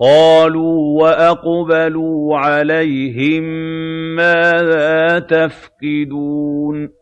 قَالُوا وَأَقْبَلُوا عَلَيْهِم مَّاذَا تَفْقِدُونَ